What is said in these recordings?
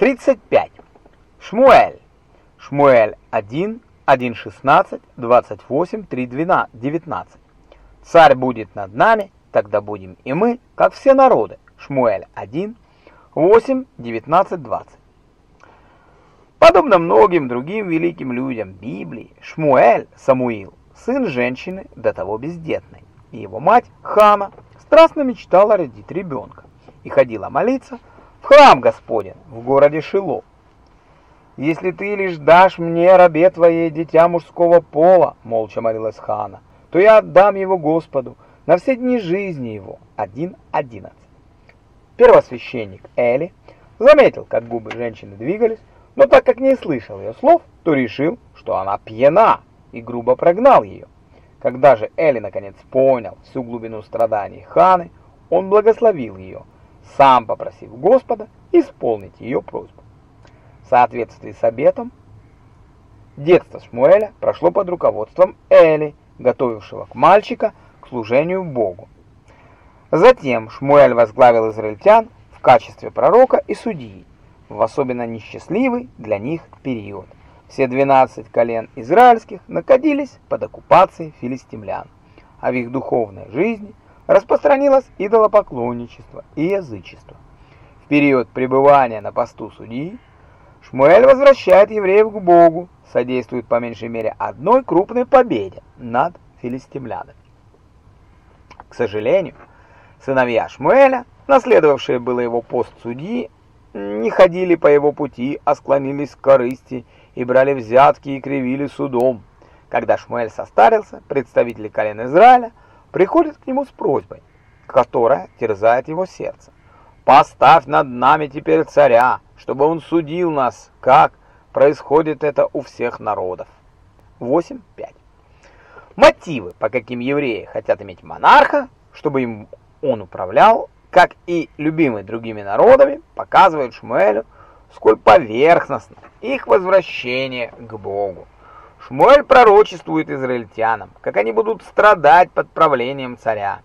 35. Шмуэль. Шмуэль 1, 1, 16, 28, 3, 12, 19. Царь будет над нами, тогда будем и мы, как все народы. Шмуэль 1, 8, 19, 20. Подобно многим другим великим людям Библии, Шмуэль, Самуил, сын женщины, до того бездетной, и его мать, Хана, страстно мечтала родить ребенка и ходила молиться храм Господень в городе Шило. «Если ты лишь дашь мне, рабе твоей, дитя мужского пола», — молча молилась Хана, — «то я отдам его Господу на все дни жизни его». 1.11 Первосвященник Эли заметил, как губы женщины двигались, но так как не слышал ее слов, то решил, что она пьяна, и грубо прогнал ее. Когда же Эли наконец понял всю глубину страданий Ханы, он благословил ее, сам попросив Господа исполнить ее просьбу. В соответствии с обетом, детство Шмуэля прошло под руководством Эли, готовившего к мальчика к служению Богу. Затем Шмуэль возглавил израильтян в качестве пророка и судьи, в особенно несчастливый для них период. Все 12 колен израильских находились под оккупацией филистимлян, а в их духовной жизни распространилось идолопоклонничество и язычество. В период пребывания на посту судьи Шмуэль возвращает евреев к Богу, содействует по меньшей мере одной крупной победе над филистимлянами. К сожалению, сыновья Шмуэля, наследовавшие было его пост судьи, не ходили по его пути, а склонились к корысти и брали взятки и кривили судом. Когда Шмуэль состарился, представители колен Израиля приходит к нему с просьбой, которая терзает его сердце. «Поставь над нами теперь царя, чтобы он судил нас, как происходит это у всех народов». 8.5. Мотивы, по каким евреи хотят иметь монарха, чтобы им он управлял, как и любимый другими народами, показывают Шмуэлю, сколь поверхностно их возвращение к Богу. Шмуэль пророчествует израильтянам, как они будут страдать под правлением царя.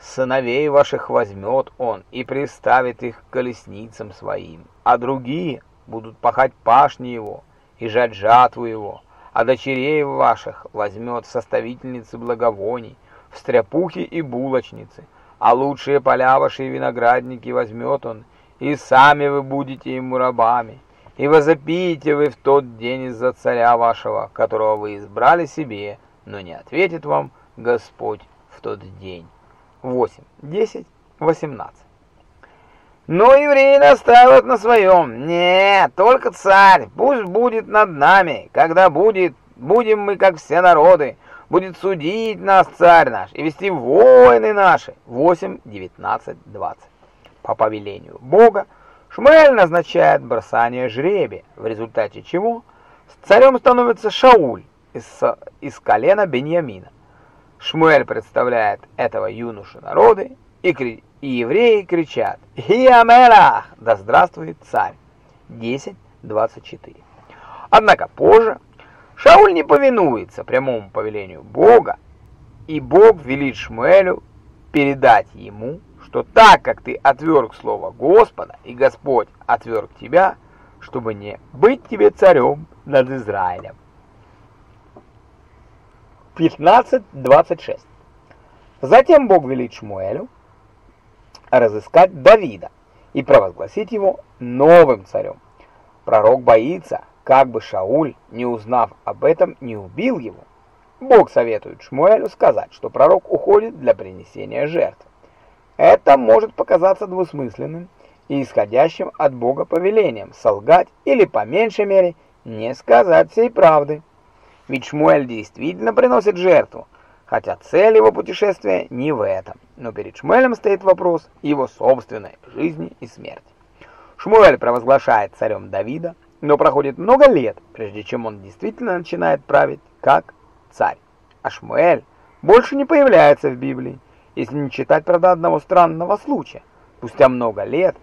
Сыновей ваших возьмет он и приставит их к колесницам своим, а другие будут пахать пашни его и жать жатву его, а дочерей ваших возьмет составительницы благовоний, в стряпухи и булочницы, а лучшие поля ваши и виноградники возьмет он, и сами вы будете ему рабами. И возопите вы в тот день из-за царя вашего, которого вы избрали себе, но не ответит вам Господь в тот день. 8, 10, 18. Но евреи настаивают на своем. Нет, только царь, пусть будет над нами, когда будет, будем мы, как все народы, будет судить нас царь наш и вести войны наши. 8, 19, 20. По повелению Бога, Шмуэль назначает бросание жребия, в результате чего царем становится Шауль из, из колена Беньямина. Шмуэль представляет этого юношу народы, и, и евреи кричат «Хиамелах! Да здравствует царь!» 10.24 Однако позже Шауль не повинуется прямому повелению Бога, и Бог велит Шмуэлю передать ему что так как ты отверг слово Господа, и Господь отверг тебя, чтобы не быть тебе царем над Израилем. 15.26 Затем Бог велит Шмуэлю разыскать Давида и провозгласить его новым царем. Пророк боится, как бы Шауль, не узнав об этом, не убил его. Бог советует Шмуэлю сказать, что пророк уходит для принесения жертв. Это может показаться двусмысленным и исходящим от Бога повелением солгать или, по меньшей мере, не сказать всей правды. Ведь Шмуэль действительно приносит жертву, хотя цель его путешествия не в этом. Но перед Шмуэлем стоит вопрос его собственной жизни и смерти. Шмуэль провозглашает царем Давида, но проходит много лет, прежде чем он действительно начинает править как царь. А Шмуэль больше не появляется в Библии если не читать, правда, одного странного случая. Спустя много лет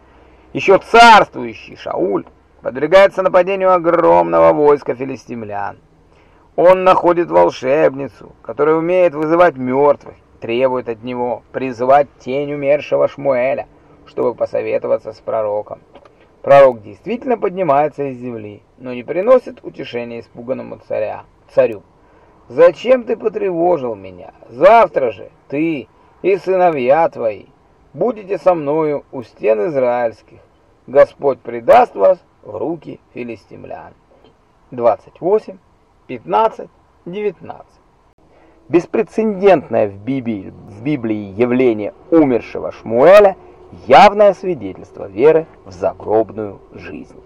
еще царствующий Шауль подвергается нападению огромного войска филистимлян. Он находит волшебницу, которая умеет вызывать мертвых, требует от него призвать тень умершего Шмуэля, чтобы посоветоваться с пророком. Пророк действительно поднимается из земли, но не приносит утешения испуганному царя, царю. «Зачем ты потревожил меня? Завтра же ты и сыновья твои будете со мною у стен израильских. Господь предаст вас в руки филистимлян». 28, 15, 19. Беспрецедентное в Библии, в Библии явление умершего Шмуэля – явное свидетельство веры в загробную жизнь.